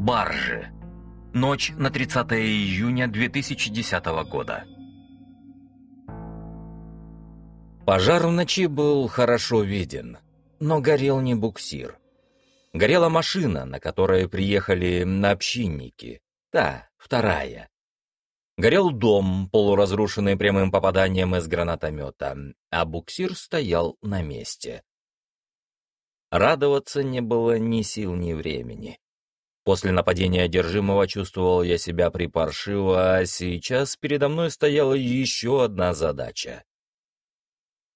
Баржи. Ночь на 30 июня 2010 года. Пожар в ночи был хорошо виден, но горел не буксир. Горела машина, на которой приехали общинники. Та, вторая. Горел дом, полуразрушенный прямым попаданием из гранатомета, а буксир стоял на месте. Радоваться не было ни сил, ни времени. После нападения одержимого чувствовал я себя припаршиво, а сейчас передо мной стояла еще одна задача.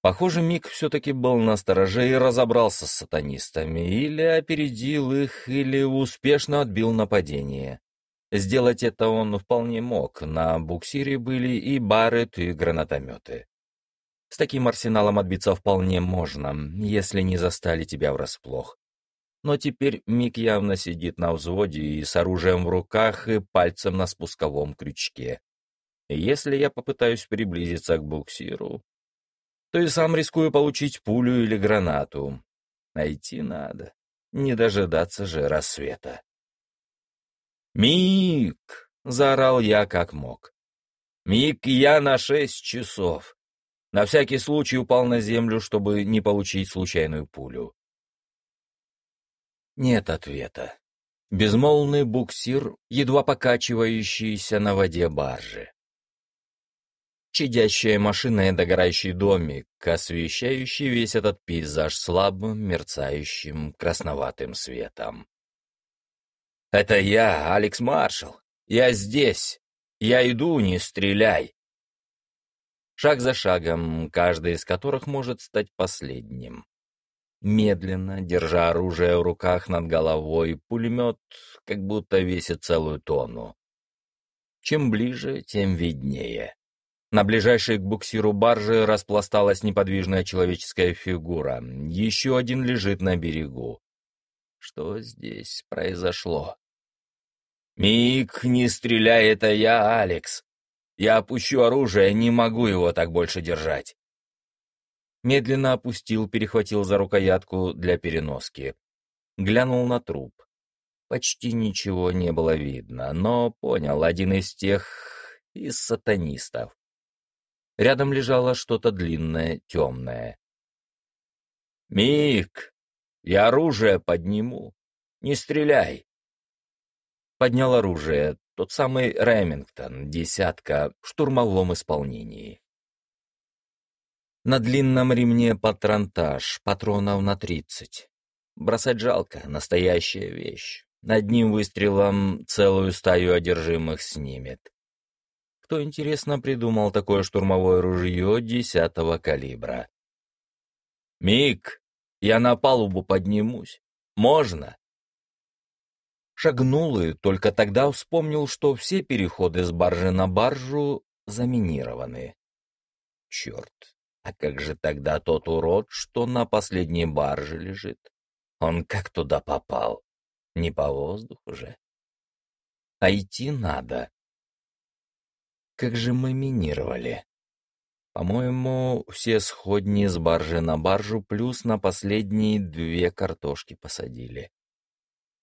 Похоже, Мик все-таки был на стороже и разобрался с сатанистами, или опередил их, или успешно отбил нападение. Сделать это он вполне мог, на буксире были и барет, и гранатометы. С таким арсеналом отбиться вполне можно, если не застали тебя врасплох. Но теперь Мик явно сидит на взводе и с оружием в руках и пальцем на спусковом крючке. Если я попытаюсь приблизиться к буксиру, то и сам рискую получить пулю или гранату. Найти надо, не дожидаться же рассвета. «Мик!» — заорал я как мог. «Мик, я на шесть часов!» На всякий случай упал на землю, чтобы не получить случайную пулю. Нет ответа. Безмолвный буксир, едва покачивающийся на воде баржи. Чадящая машина и догорающий домик, освещающий весь этот пейзаж слабым, мерцающим, красноватым светом. «Это я, Алекс Маршалл. Я здесь. Я иду, не стреляй шаг за шагом, каждый из которых может стать последним. Медленно, держа оружие в руках над головой, пулемет как будто весит целую тонну. Чем ближе, тем виднее. На ближайшей к буксиру баржи распласталась неподвижная человеческая фигура. Еще один лежит на берегу. Что здесь произошло? «Мик, не стреляй, это я, Алекс!» Я опущу оружие, не могу его так больше держать. Медленно опустил, перехватил за рукоятку для переноски. Глянул на труп. Почти ничего не было видно, но понял, один из тех... из сатанистов. Рядом лежало что-то длинное, темное. «Мик, я оружие подниму. Не стреляй!» Поднял оружие, тот самый Ремингтон, десятка, в штурмовом исполнении. На длинном ремне патронтаж, патронов на тридцать. Бросать жалко, настоящая вещь. Одним выстрелом целую стаю одержимых снимет. Кто, интересно, придумал такое штурмовое ружье десятого калибра? «Мик, я на палубу поднимусь. Можно?» Шагнул и только тогда вспомнил, что все переходы с баржи на баржу заминированы. Черт, а как же тогда тот урод, что на последней барже лежит? Он как туда попал? Не по воздуху же. А идти надо. Как же мы минировали? По-моему, все сходни с баржи на баржу, плюс на последние две картошки посадили.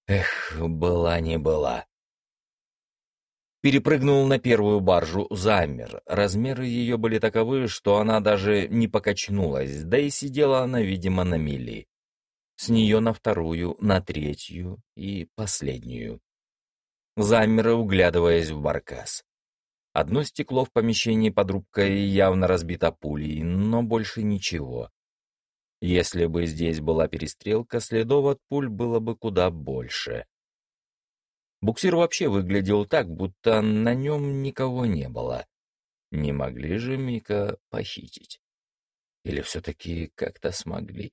Эх, была не была. Перепрыгнул на первую баржу, замер. Размеры ее были таковы, что она даже не покачнулась, да и сидела она, видимо, на мели. С нее на вторую, на третью и последнюю. Замер, углядываясь в баркас. Одно стекло в помещении под рубкой явно разбито пулей, но больше ничего. Если бы здесь была перестрелка, следов от пуль было бы куда больше. Буксир вообще выглядел так, будто на нем никого не было. Не могли же Мика похитить? Или все-таки как-то смогли?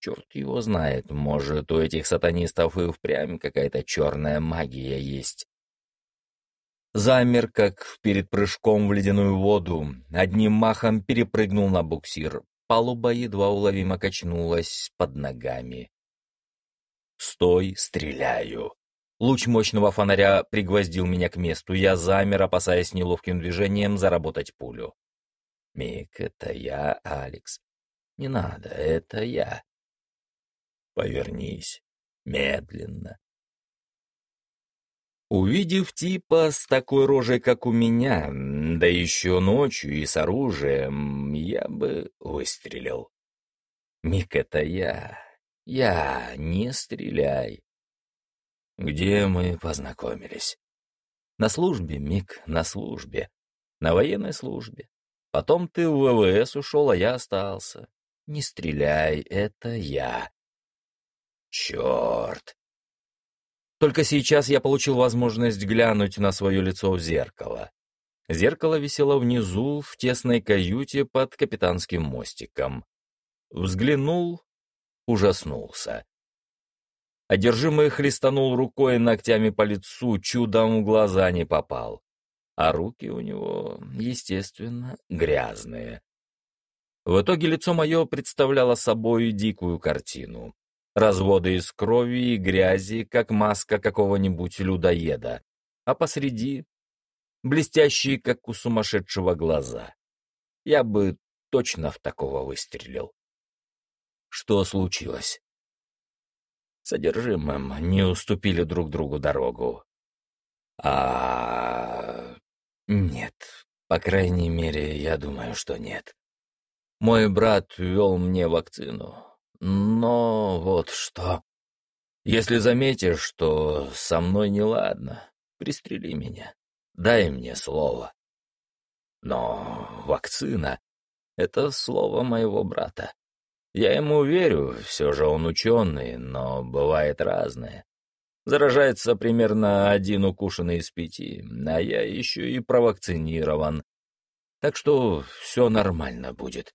Черт его знает, может, у этих сатанистов и впрямь какая-то черная магия есть. Замер, как перед прыжком в ледяную воду, одним махом перепрыгнул на буксир, Палуба едва уловимо качнулась под ногами. «Стой, стреляю!» Луч мощного фонаря пригвоздил меня к месту. Я замер, опасаясь неловким движением заработать пулю. «Мик, это я, Алекс. Не надо, это я. Повернись. Медленно. Увидев типа с такой рожей, как у меня, да еще ночью и с оружием, я бы выстрелил. Мик, это я. Я, не стреляй. Где мы познакомились? На службе, Мик, на службе. На военной службе. Потом ты в ВВС ушел, а я остался. Не стреляй, это я. Черт. Только сейчас я получил возможность глянуть на свое лицо в зеркало. Зеркало висело внизу, в тесной каюте под капитанским мостиком. Взглянул, ужаснулся. Одержимый хлестанул рукой ногтями по лицу, чудом в глаза не попал. А руки у него, естественно, грязные. В итоге лицо мое представляло собой дикую картину. Разводы из крови и грязи, как маска какого-нибудь людоеда, а посреди — блестящие, как у сумасшедшего глаза. Я бы точно в такого выстрелил. Что случилось? Содержимым не уступили друг другу дорогу. А... Нет, по крайней мере, я думаю, что нет. Мой брат ввел мне вакцину, но вот что. Если заметишь, что со мной неладно, пристрели меня. Дай мне слово. Но вакцина — это слово моего брата. Я ему верю, все же он ученый, но бывает разное. Заражается примерно один укушенный из пяти, а я еще и провакцинирован. Так что все нормально будет.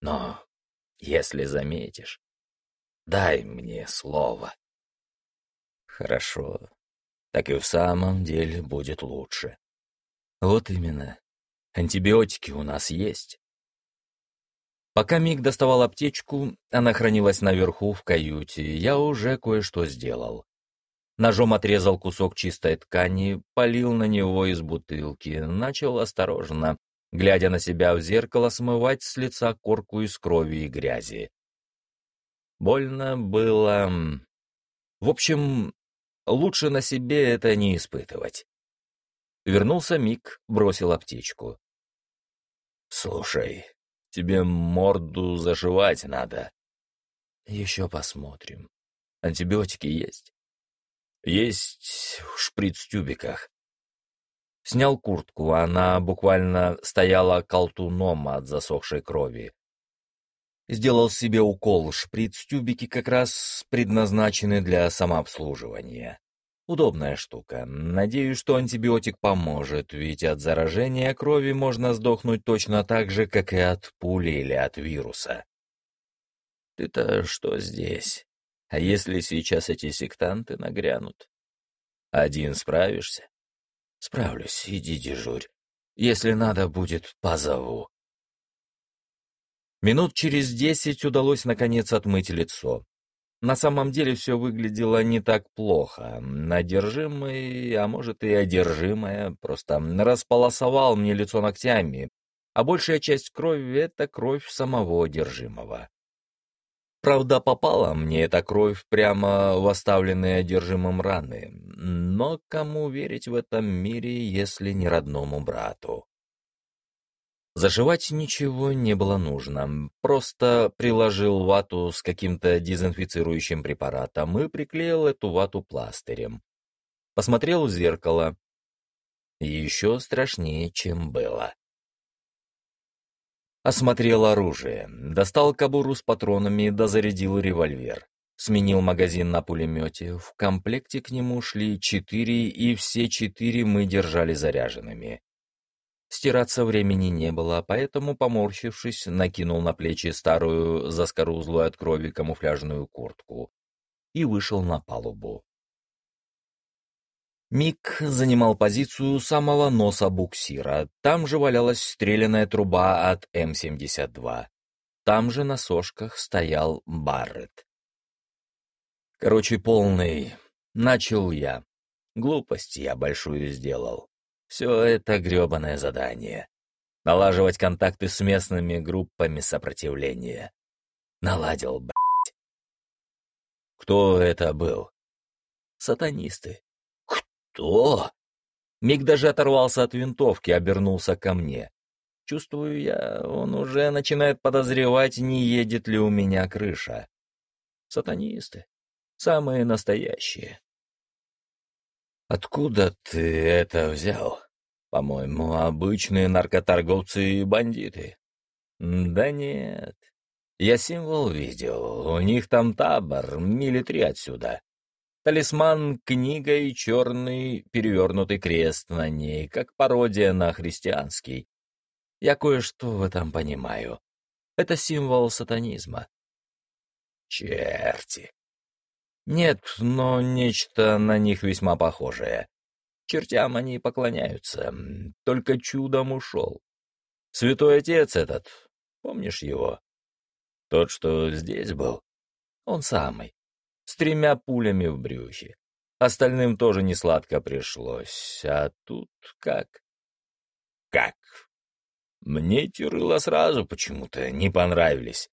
Но если заметишь, Дай мне слово. Хорошо. Так и в самом деле будет лучше. Вот именно. Антибиотики у нас есть. Пока Мик доставал аптечку, она хранилась наверху в каюте, я уже кое-что сделал. Ножом отрезал кусок чистой ткани, полил на него из бутылки, начал осторожно, глядя на себя в зеркало, смывать с лица корку из крови и грязи. Больно было... В общем, лучше на себе это не испытывать. Вернулся Мик, бросил аптечку. «Слушай, тебе морду зашивать надо». «Еще посмотрим. Антибиотики есть?» «Есть в шприц-тюбиках». Снял куртку, она буквально стояла колтуном от засохшей крови. Сделал себе укол, шприц-тюбики как раз предназначены для самообслуживания. Удобная штука. Надеюсь, что антибиотик поможет, ведь от заражения крови можно сдохнуть точно так же, как и от пули или от вируса. Ты-то что здесь? А если сейчас эти сектанты нагрянут? Один справишься? Справлюсь, иди дежурь. Если надо будет, позову. Минут через десять удалось наконец отмыть лицо. На самом деле все выглядело не так плохо. Надержимый, а может и одержимая, просто располосовал мне лицо ногтями, а большая часть крови — это кровь самого одержимого. Правда, попала мне эта кровь прямо в оставленные одержимым раны, но кому верить в этом мире, если не родному брату? Зашивать ничего не было нужно, просто приложил вату с каким-то дезинфицирующим препаратом и приклеил эту вату пластырем. Посмотрел в зеркало. Еще страшнее, чем было. Осмотрел оружие, достал кобуру с патронами, дозарядил револьвер. Сменил магазин на пулемете, в комплекте к нему шли четыре, и все четыре мы держали заряженными. Стираться времени не было, поэтому, поморщившись, накинул на плечи старую, заскорузлую от крови камуфляжную куртку и вышел на палубу. Мик занимал позицию самого носа буксира. Там же валялась стреляная труба от М-72. Там же на сошках стоял Барретт. Короче, полный. Начал я. Глупость я большую сделал. Все это гребаное задание. Налаживать контакты с местными группами сопротивления. Наладил, блядь. Кто это был? Сатанисты. «Что?» Миг даже оторвался от винтовки, обернулся ко мне. Чувствую я, он уже начинает подозревать, не едет ли у меня крыша. Сатанисты. Самые настоящие. «Откуда ты это взял?» «По-моему, обычные наркоторговцы и бандиты». «Да нет. Я символ видел. У них там табор, мили три отсюда. Талисман — книга и черный перевернутый крест на ней, как пародия на христианский. Я кое-что в этом понимаю. Это символ сатанизма. Черти. Нет, но нечто на них весьма похожее. Чертям они поклоняются, только чудом ушел. Святой отец этот, помнишь его? Тот, что здесь был? Он самый с тремя пулями в брюхе. Остальным тоже не сладко пришлось. А тут как? Как? Мне эти рыла сразу почему-то не понравились.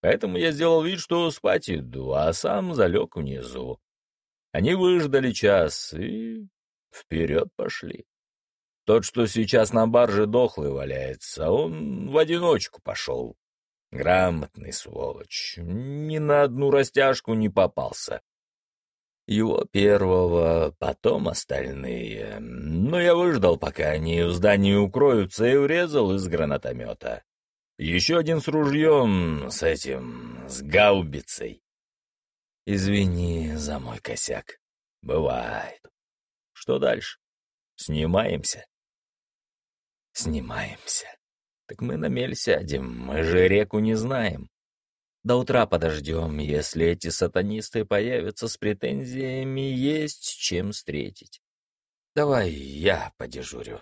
Поэтому я сделал вид, что спать иду, а сам залег внизу. Они выждали час и вперед пошли. Тот, что сейчас на барже дохлый валяется, он в одиночку пошел. Грамотный сволочь, ни на одну растяжку не попался. Его первого, потом остальные. Но я выждал, пока они в здании укроются, и врезал из гранатомета. Еще один с ружьем, с этим, с гаубицей. Извини за мой косяк. Бывает. Что дальше? Снимаемся? Снимаемся. Так мы на мель сядем, мы же реку не знаем. До утра подождем, если эти сатанисты появятся с претензиями, есть чем встретить. Давай я подежурю.